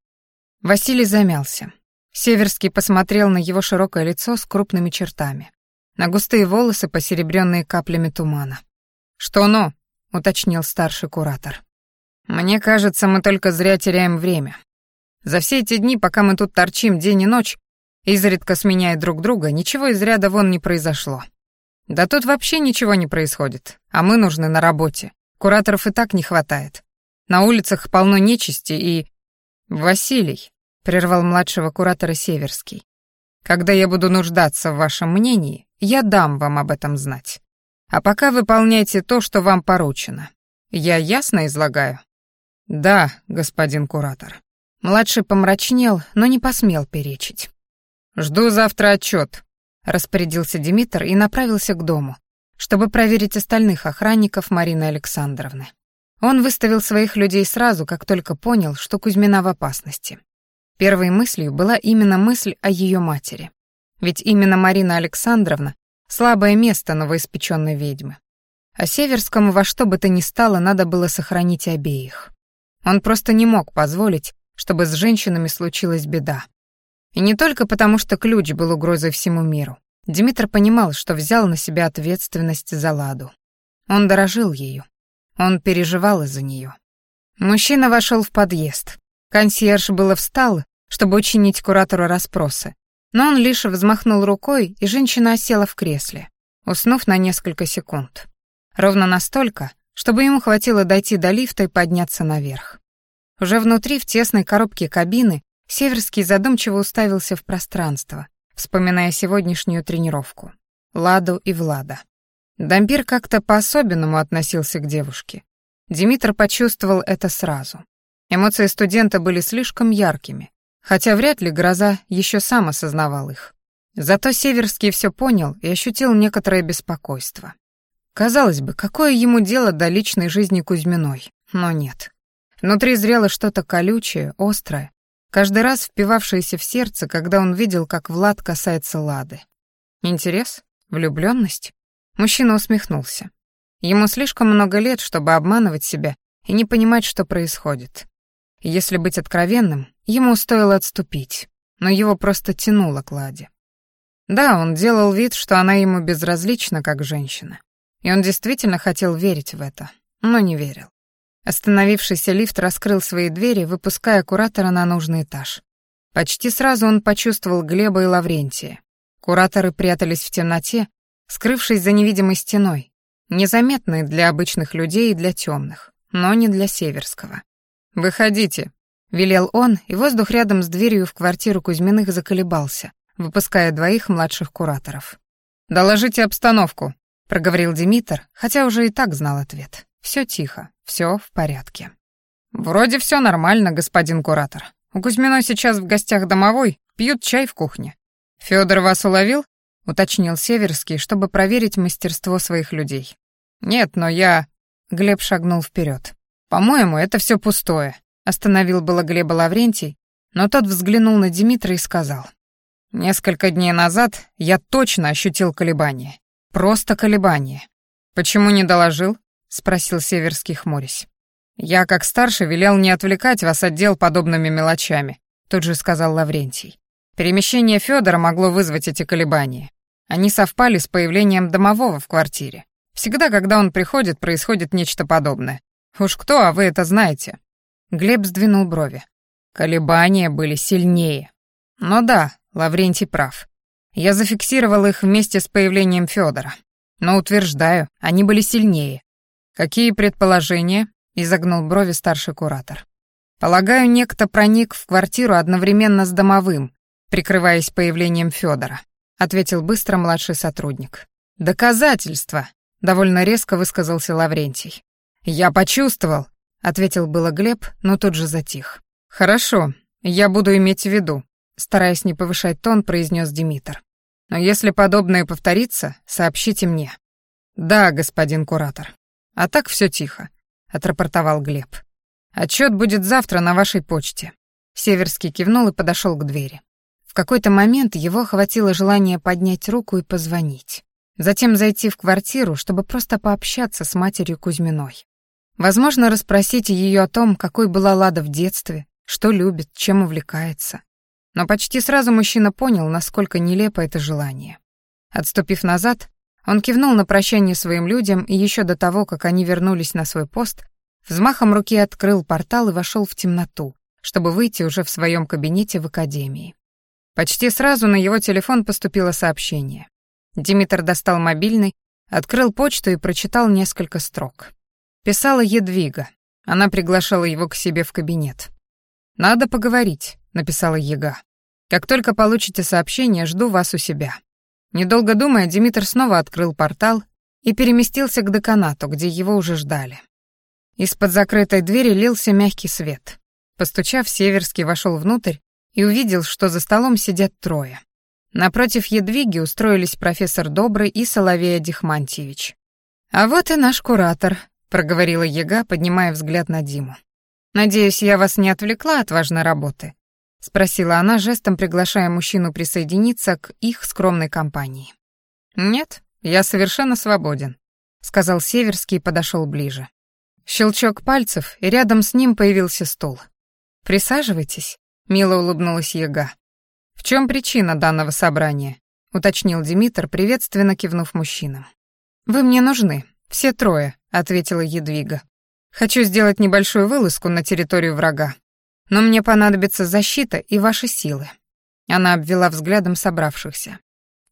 [SPEAKER 1] Василий замялся. Северский посмотрел на его широкое лицо с крупными чертами, на густые волосы, посеребренные каплями тумана. «Что «но»?» — уточнил старший куратор. Мне кажется, мы только зря теряем время. За все эти дни, пока мы тут торчим день и ночь, изредка сменяя друг друга, ничего из ряда вон не произошло. Да тут вообще ничего не происходит, а мы нужны на работе. Кураторов и так не хватает. На улицах полно нечисти и... Василий, прервал младшего куратора Северский. Когда я буду нуждаться в вашем мнении, я дам вам об этом знать. А пока выполняйте то, что вам поручено. Я ясно излагаю? Да, господин куратор. Младший помрачнел, но не посмел перечить. Жду завтра отчет, распорядился Димитр и направился к дому, чтобы проверить остальных охранников Марины Александровны. Он выставил своих людей сразу, как только понял, что Кузьмина в опасности. Первой мыслью была именно мысль о ее матери. Ведь именно Марина Александровна — слабое место новоиспеченной ведьмы. А Северскому во что бы то ни стало надо было сохранить обеих. Он просто не мог позволить, чтобы с женщинами случилась беда. И не только потому, что ключ был угрозой всему миру. Димитр понимал, что взял на себя ответственность за Ладу. Он дорожил ею. Он переживал из-за нее. Мужчина вошел в подъезд. Консьерж было встал, чтобы учинить куратору расспросы, но он лишь взмахнул рукой, и женщина осела в кресле, уснув на несколько секунд. Ровно настолько, чтобы ему хватило дойти до лифта и подняться наверх. Уже внутри, в тесной коробке кабины, Северский задумчиво уставился в пространство, вспоминая сегодняшнюю тренировку. Ладу и Влада. Дампир как-то по-особенному относился к девушке. Димитр почувствовал это сразу. Эмоции студента были слишком яркими, хотя вряд ли Гроза еще сам осознавал их. Зато Северский все понял и ощутил некоторое беспокойство. Казалось бы, какое ему дело до личной жизни Кузьминой, но нет. Внутри зрело что-то колючее, острое, каждый раз впивавшееся в сердце, когда он видел, как Влад касается Лады. Интерес? Влюбленность? Мужчина усмехнулся. Ему слишком много лет, чтобы обманывать себя и не понимать, что происходит. Если быть откровенным, ему стоило отступить, но его просто тянуло к Ладе. Да, он делал вид, что она ему безразлична, как женщина. И он действительно хотел верить в это, но не верил. Остановившийся лифт раскрыл свои двери, выпуская куратора на нужный этаж. Почти сразу он почувствовал Глеба и Лаврентия. Кураторы прятались в темноте, скрывшись за невидимой стеной, незаметной для обычных людей и для темных, но не для Северского. «Выходите», — велел он, и воздух рядом с дверью в квартиру Кузьминых заколебался, выпуская двоих младших кураторов. «Доложите обстановку», — проговорил Димитр, хотя уже и так знал ответ. Все тихо, все в порядке. «Вроде все нормально, господин куратор. У Кузьминой сейчас в гостях домовой, пьют чай в кухне. Федор вас уловил?» — уточнил Северский, чтобы проверить мастерство своих людей. «Нет, но я...» — Глеб шагнул вперед. «По-моему, это все пустое», — остановил было Глеба Лаврентий, но тот взглянул на Димитра и сказал. «Несколько дней назад я точно ощутил колебания. Просто колебания. Почему не доложил?» — спросил Северский, хмурясь. «Я, как старший, велел не отвлекать вас от дел подобными мелочами», — тут же сказал Лаврентий. Перемещение Федора могло вызвать эти колебания. Они совпали с появлением домового в квартире. Всегда, когда он приходит, происходит нечто подобное. Уж кто, а вы это знаете. Глеб сдвинул брови. Колебания были сильнее. Но да, Лаврентий прав. Я зафиксировал их вместе с появлением Федора. Но утверждаю, они были сильнее. Какие предположения? изогнул брови старший куратор. Полагаю, некто проник в квартиру одновременно с домовым, прикрываясь появлением Федора, ответил быстро младший сотрудник. Доказательства, довольно резко высказался Лаврентий. «Я почувствовал», — ответил было Глеб, но тут же затих. «Хорошо, я буду иметь в виду», — стараясь не повышать тон, произнес Димитр. «Но если подобное повторится, сообщите мне». «Да, господин куратор. А так все тихо», — отрапортовал Глеб. «Отчет будет завтра на вашей почте». Северский кивнул и подошел к двери. В какой-то момент его охватило желание поднять руку и позвонить. Затем зайти в квартиру, чтобы просто пообщаться с матерью Кузьминой. Возможно, расспросить ее о том, какой была Лада в детстве, что любит, чем увлекается. Но почти сразу мужчина понял, насколько нелепо это желание. Отступив назад, он кивнул на прощание своим людям и еще до того, как они вернулись на свой пост, взмахом руки открыл портал и вошел в темноту, чтобы выйти уже в своем кабинете в академии. Почти сразу на его телефон поступило сообщение. Димитр достал мобильный, открыл почту и прочитал несколько строк. Писала Едвига. Она приглашала его к себе в кабинет. «Надо поговорить», — написала Ега. «Как только получите сообщение, жду вас у себя». Недолго думая, Димитр снова открыл портал и переместился к деканату, где его уже ждали. Из-под закрытой двери лился мягкий свет. Постучав, Северский вошел внутрь и увидел, что за столом сидят трое. Напротив Едвиги устроились профессор Добрый и Соловей Дихмантьевич. «А вот и наш куратор», — проговорила Ега, поднимая взгляд на Диму. «Надеюсь, я вас не отвлекла от важной работы?» — спросила она, жестом приглашая мужчину присоединиться к их скромной компании. «Нет, я совершенно свободен», — сказал Северский и подошел ближе. Щелчок пальцев, и рядом с ним появился стул. «Присаживайтесь», — мило улыбнулась Яга. «В чем причина данного собрания?» — уточнил Димитр, приветственно кивнув мужчинам. «Вы мне нужны, все трое», — ответила Едвига. «Хочу сделать небольшую вылазку на территорию врага, но мне понадобится защита и ваши силы». Она обвела взглядом собравшихся.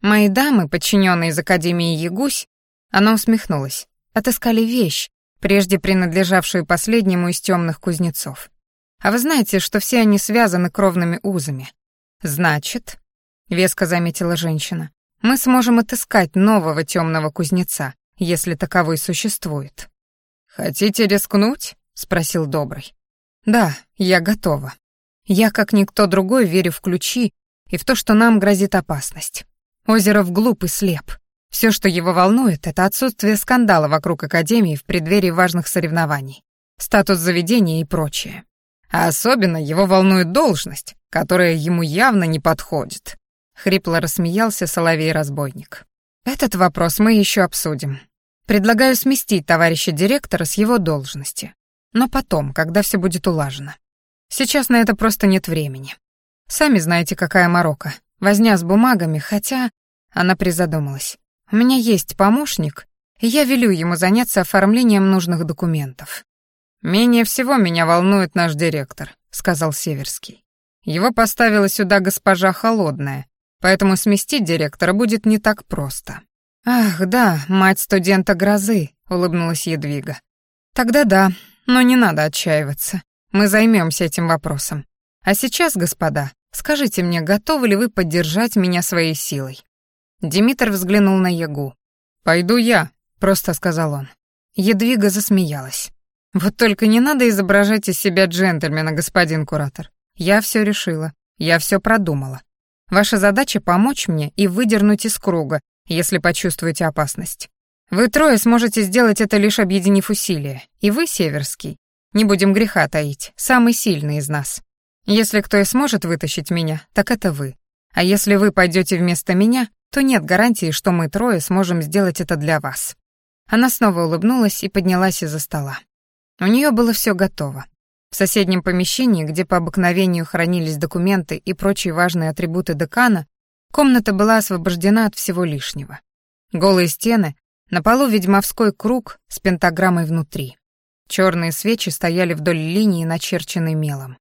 [SPEAKER 1] «Мои дамы, подчиненные из Академии Ягусь», она усмехнулась, отыскали вещь, прежде принадлежавшую последнему из темных кузнецов. А вы знаете, что все они связаны кровными узами. Значит, веско заметила женщина, мы сможем отыскать нового темного кузнеца, если таковой существует. Хотите рискнуть? спросил Добрый. Да, я готова. Я, как никто другой, верю в ключи и в то, что нам грозит опасность. Озеров глуп и слеп. Все, что его волнует, это отсутствие скандала вокруг Академии в преддверии важных соревнований, статус заведения и прочее. А особенно его волнует должность, которая ему явно не подходит. Хрипло рассмеялся соловей-разбойник. Этот вопрос мы еще обсудим. Предлагаю сместить товарища директора с его должности. Но потом, когда все будет улажено. Сейчас на это просто нет времени. Сами знаете, какая морока. Возня с бумагами, хотя... Она призадумалась. У меня есть помощник, и я велю ему заняться оформлением нужных документов. Менее всего меня волнует наш директор, сказал Северский. Его поставила сюда госпожа Холодная, поэтому сместить директора будет не так просто. Ах, да, мать студента Грозы, улыбнулась Едвига. Тогда да, но не надо отчаиваться. Мы займемся этим вопросом. А сейчас, господа, скажите мне, готовы ли вы поддержать меня своей силой? Димитр взглянул на Ягу. «Пойду я», — просто сказал он. Едвига засмеялась. «Вот только не надо изображать из себя джентльмена, господин куратор. Я все решила, я все продумала. Ваша задача — помочь мне и выдернуть из круга, если почувствуете опасность. Вы трое сможете сделать это, лишь объединив усилия. И вы, Северский, не будем греха таить, самый сильный из нас. Если кто и сможет вытащить меня, так это вы. А если вы пойдете вместо меня, то нет гарантии, что мы трое сможем сделать это для вас». Она снова улыбнулась и поднялась из-за стола. У нее было все готово. В соседнем помещении, где по обыкновению хранились документы и прочие важные атрибуты декана, комната была освобождена от всего лишнего. Голые стены, на полу ведьмовской круг с пентаграммой внутри. Черные свечи стояли вдоль линии, начерченной мелом.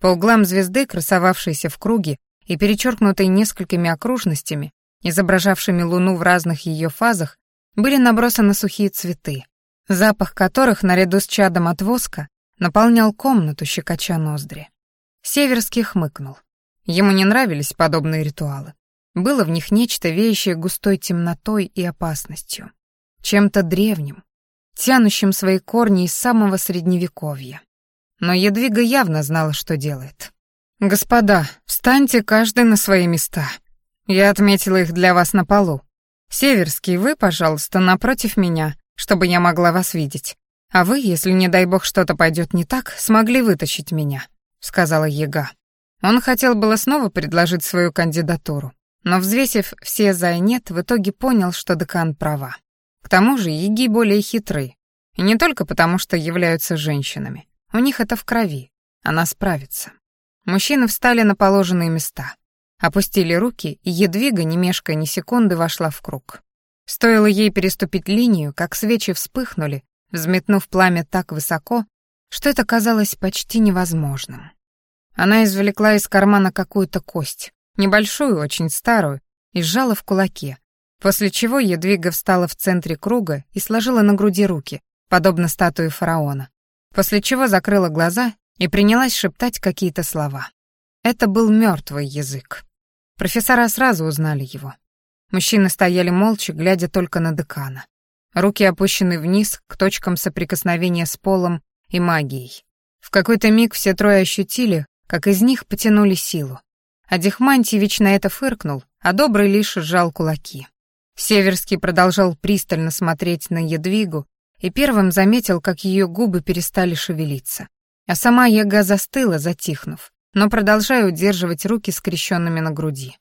[SPEAKER 1] По углам звезды, красовавшейся в круге и перечеркнутой несколькими окружностями, изображавшими Луну в разных ее фазах, были набросаны сухие цветы, запах которых, наряду с чадом от воска, наполнял комнату, щекоча ноздри. Северский хмыкнул. Ему не нравились подобные ритуалы. Было в них нечто, веющее густой темнотой и опасностью. Чем-то древним, тянущим свои корни из самого средневековья. Но Едвига явно знала, что делает. «Господа, встаньте каждый на свои места», я отметила их для вас на полу. Северский, вы, пожалуйста, напротив меня, чтобы я могла вас видеть. А вы, если, не дай бог, что-то пойдет не так, смогли вытащить меня», — сказала Ега. Он хотел было снова предложить свою кандидатуру, но, взвесив все за и нет, в итоге понял, что декан права. К тому же Еги более хитры. И не только потому, что являются женщинами. У них это в крови. Она справится. Мужчины встали на положенные места. Опустили руки, и Едвига, не мешкая ни секунды, вошла в круг. Стоило ей переступить линию, как свечи вспыхнули, взметнув пламя так высоко, что это казалось почти невозможным. Она извлекла из кармана какую-то кость, небольшую, очень старую, и сжала в кулаке, после чего Едвига встала в центре круга и сложила на груди руки, подобно статуе фараона. после чего закрыла глаза и принялась шептать какие-то слова. Это был мертвый язык. Профессора сразу узнали его. Мужчины стояли молча, глядя только на декана. Руки опущены вниз, к точкам соприкосновения с полом и магией. В какой-то миг все трое ощутили, как из них потянули силу. А Дихмантьевич на это фыркнул, а Добрый лишь сжал кулаки. Северский продолжал пристально смотреть на Едвигу и первым заметил, как ее губы перестали шевелиться. А сама Яга застыла, затихнув, но продолжая удерживать руки скрещенными на груди.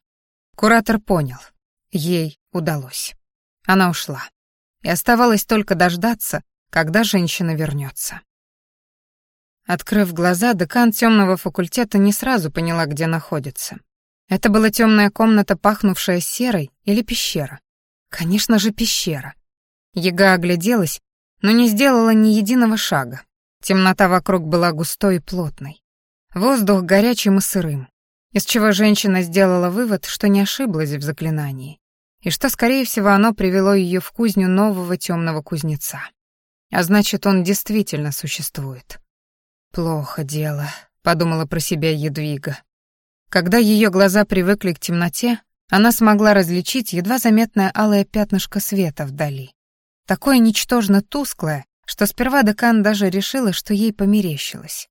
[SPEAKER 1] Куратор понял. Ей удалось. Она ушла. И оставалось только дождаться, когда женщина вернется. Открыв глаза, декан темного факультета не сразу поняла, где находится. Это была темная комната, пахнувшая серой, или пещера. Конечно же, пещера. Яга огляделась, но не сделала ни единого шага. Темнота вокруг была густой и плотной. Воздух горячим и сырым, из чего женщина сделала вывод, что не ошиблась в заклинании, и что, скорее всего, оно привело ее в кузню нового темного кузнеца. А значит, он действительно существует. «Плохо дело», — подумала про себя Едвига. Когда ее глаза привыкли к темноте, она смогла различить едва заметное алое пятнышко света вдали. Такое ничтожно тусклое, что сперва декан даже решила, что ей померещилось.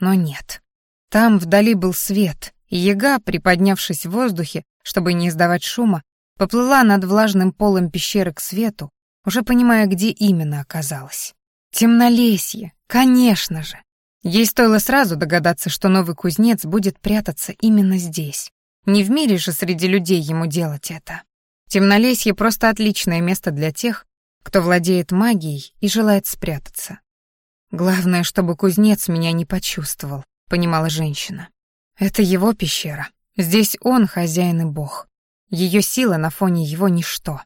[SPEAKER 1] Но нет. Там вдали был свет, и яга, приподнявшись в воздухе, чтобы не издавать шума, поплыла над влажным полом пещеры к свету, уже понимая, где именно оказалась. Темнолесье, конечно же. Ей стоило сразу догадаться, что новый кузнец будет прятаться именно здесь. Не в мире же среди людей ему делать это. Темнолесье — просто отличное место для тех, кто владеет магией и желает спрятаться. Главное, чтобы кузнец меня не почувствовал, понимала женщина. Это его пещера. Здесь он хозяин и бог. Ее сила на фоне его ничто.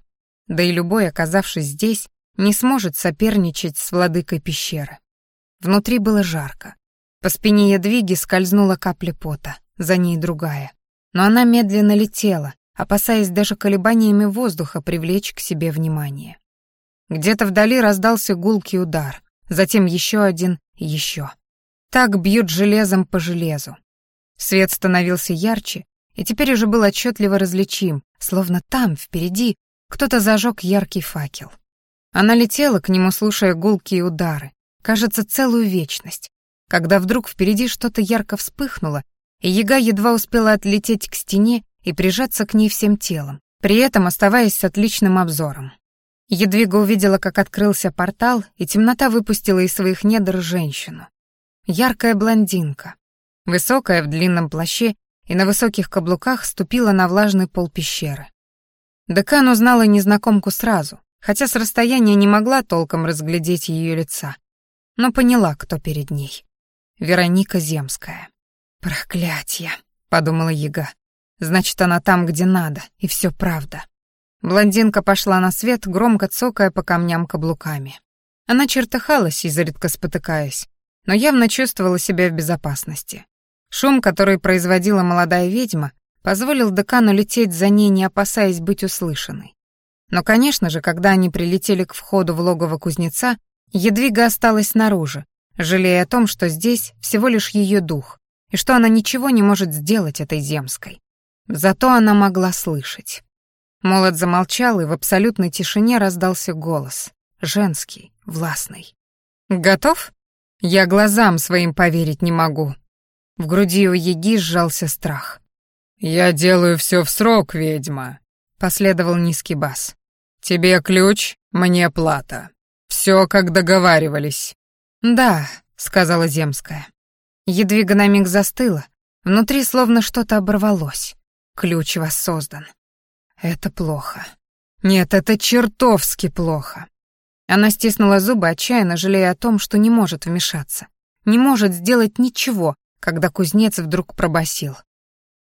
[SPEAKER 1] Да и любой, оказавшись здесь, не сможет соперничать с владыкой пещеры. Внутри было жарко. По спине Ядвиги скользнула капля пота, за ней другая. Но она медленно летела, опасаясь даже колебаниями воздуха привлечь к себе внимание. Где-то вдали раздался гулкий удар, затем еще один еще. Так бьют железом по железу. Свет становился ярче, и теперь уже был отчетливо различим, словно там, впереди, кто-то зажег яркий факел. Она летела к нему, слушая гулкие удары, кажется, целую вечность, когда вдруг впереди что-то ярко вспыхнуло, яга едва успела отлететь к стене и прижаться к ней всем телом, при этом оставаясь с отличным обзором. Едвига увидела, как открылся портал, и темнота выпустила из своих недр женщину. Яркая блондинка, высокая в длинном плаще и на высоких каблуках ступила на влажный пол пещеры. Декан узнала незнакомку сразу, хотя с расстояния не могла толком разглядеть ее лица но поняла, кто перед ней. Вероника Земская. «Проклятье», — подумала Яга. «Значит, она там, где надо, и все правда». Блондинка пошла на свет, громко цокая по камням каблуками. Она чертыхалась, изредка спотыкаясь, но явно чувствовала себя в безопасности. Шум, который производила молодая ведьма, позволил декану лететь за ней, не опасаясь быть услышанной. Но, конечно же, когда они прилетели к входу в логово кузнеца, Едвига осталась снаружи, жалея о том, что здесь всего лишь ее дух, и что она ничего не может сделать этой земской. Зато она могла слышать. Молот замолчал, и в абсолютной тишине раздался голос, женский, властный. «Готов? Я глазам своим поверить не могу». В груди у Еги сжался страх. «Я делаю все в срок, ведьма», — последовал низкий бас. «Тебе ключ, мне плата». Все, как договаривались. Да, сказала Земская. Едвига на миг застыла. Внутри словно что-то оборвалось. Ключ воссоздан. Это плохо. Нет, это чертовски плохо. Она стиснула зубы, отчаянно жалея о том, что не может вмешаться. Не может сделать ничего, когда кузнец вдруг пробасил.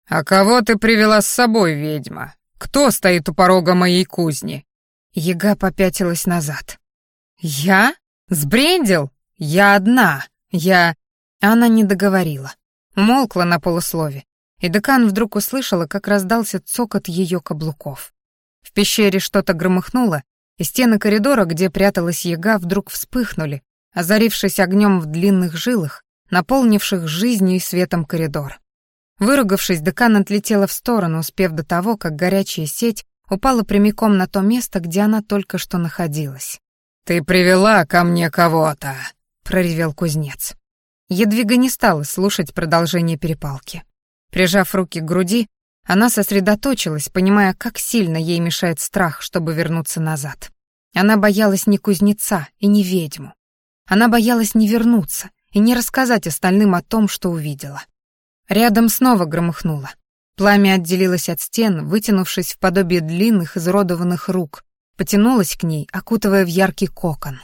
[SPEAKER 1] «А кого ты привела с собой, ведьма? Кто стоит у порога моей кузни?» Ега попятилась назад. «Я? Сбрендил? Я одна. Я...» Она не договорила. Умолкла на полуслове, и декан вдруг услышала, как раздался цокот ее каблуков. В пещере что-то громыхнуло, и стены коридора, где пряталась яга, вдруг вспыхнули, озарившись огнем в длинных жилах, наполнивших жизнью и светом коридор. Выругавшись, декан отлетела в сторону, успев до того, как горячая сеть упала прямиком на то место, где она только что находилась.
[SPEAKER 3] «Ты привела ко мне кого-то», — проревел кузнец.
[SPEAKER 1] Едвига не стала слушать продолжение перепалки. Прижав руки к груди, она сосредоточилась, понимая, как сильно ей мешает страх, чтобы вернуться назад. Она боялась не кузнеца и не ведьму. Она боялась не вернуться и не рассказать остальным о том, что увидела. Рядом снова громыхнуло. Пламя отделилось от стен, вытянувшись в подобие длинных изуродованных рук, потянулось к ней, окутывая в яркий кокон.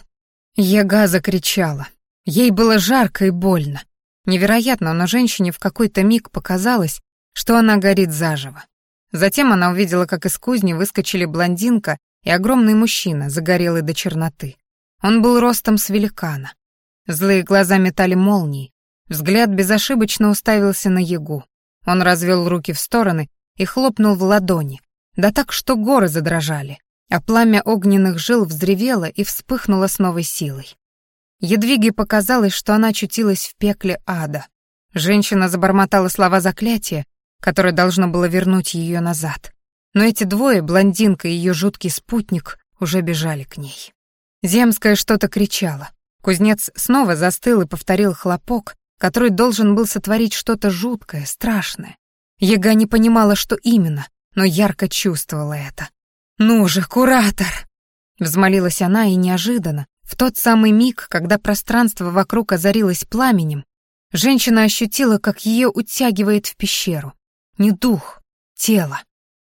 [SPEAKER 1] Ега закричала. Ей было жарко и больно. Невероятно, но женщине в какой-то миг показалось, что она горит заживо. Затем она увидела, как из кузни выскочили блондинка и огромный мужчина, загорелый до черноты. Он был ростом с великана. Злые глаза метали молнии, взгляд безошибочно уставился на Ягу. Он развел руки в стороны и хлопнул в ладони, да так, что горы задрожали, а пламя огненных жил взревело и вспыхнуло с новой силой. Едвиге показалось, что она очутилась в пекле ада. Женщина забормотала слова заклятия, которое должно было вернуть ее назад. Но эти двое, блондинка и ее жуткий спутник, уже бежали к ней. Земская что-то кричала. Кузнец снова застыл и повторил хлопок, который должен был сотворить что-то жуткое, страшное. Яга не понимала, что именно, но ярко чувствовала это. «Ну же, куратор!» Взмолилась она и неожиданно, в тот самый миг, когда пространство вокруг озарилось пламенем, женщина ощутила, как ее утягивает в пещеру. Не дух, тело.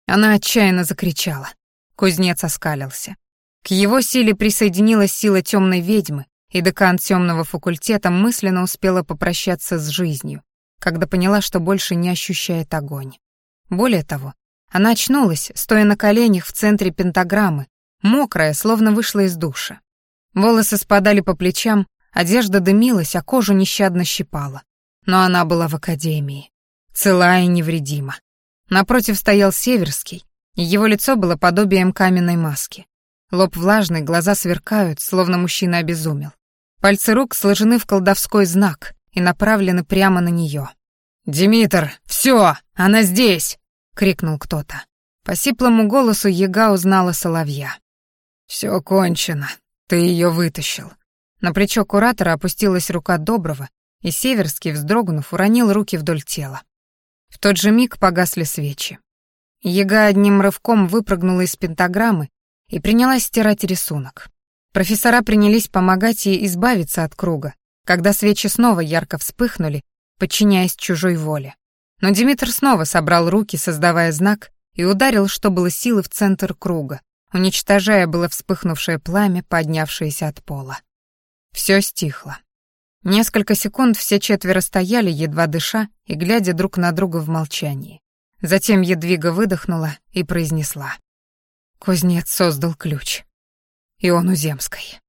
[SPEAKER 1] Она отчаянно закричала. Кузнец оскалился. К его силе присоединилась сила темной ведьмы, и декан темного факультета мысленно успела попрощаться с жизнью, когда поняла, что больше не ощущает огонь. Более того, она очнулась, стоя на коленях в центре пентаграммы, мокрая, словно вышла из душа. Волосы спадали по плечам, одежда дымилась, а кожу нещадно щипала. Но она была в академии, целая и невредима. Напротив стоял Северский, и его лицо было подобием каменной маски. Лоб влажный, глаза сверкают, словно мужчина обезумел. Пальцы рук сложены в колдовской знак и направлены прямо на нее. «Димитр, все, она здесь!» — крикнул кто-то. По сиплому голосу Яга узнала соловья. «Все кончено, ты ее вытащил». На плечо куратора опустилась рука Доброго, и Северский, вздрогнув, уронил руки вдоль тела. В тот же миг погасли свечи. Яга одним рывком выпрыгнула из пентаграммы и принялась стирать рисунок. Профессора принялись помогать ей избавиться от круга, когда свечи снова ярко вспыхнули, подчиняясь чужой воле. Но Димитр снова собрал руки, создавая знак, и ударил, что было силы в центр круга, уничтожая было вспыхнувшее пламя, поднявшееся от пола. Все стихло. Несколько секунд все четверо стояли, едва дыша и глядя друг на друга в молчании. Затем Едвига выдохнула и произнесла. Кузнец создал ключ. И он у Земской.